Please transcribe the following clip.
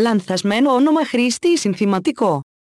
Λανθασμένο όνομα χρήστη συνθηματικό.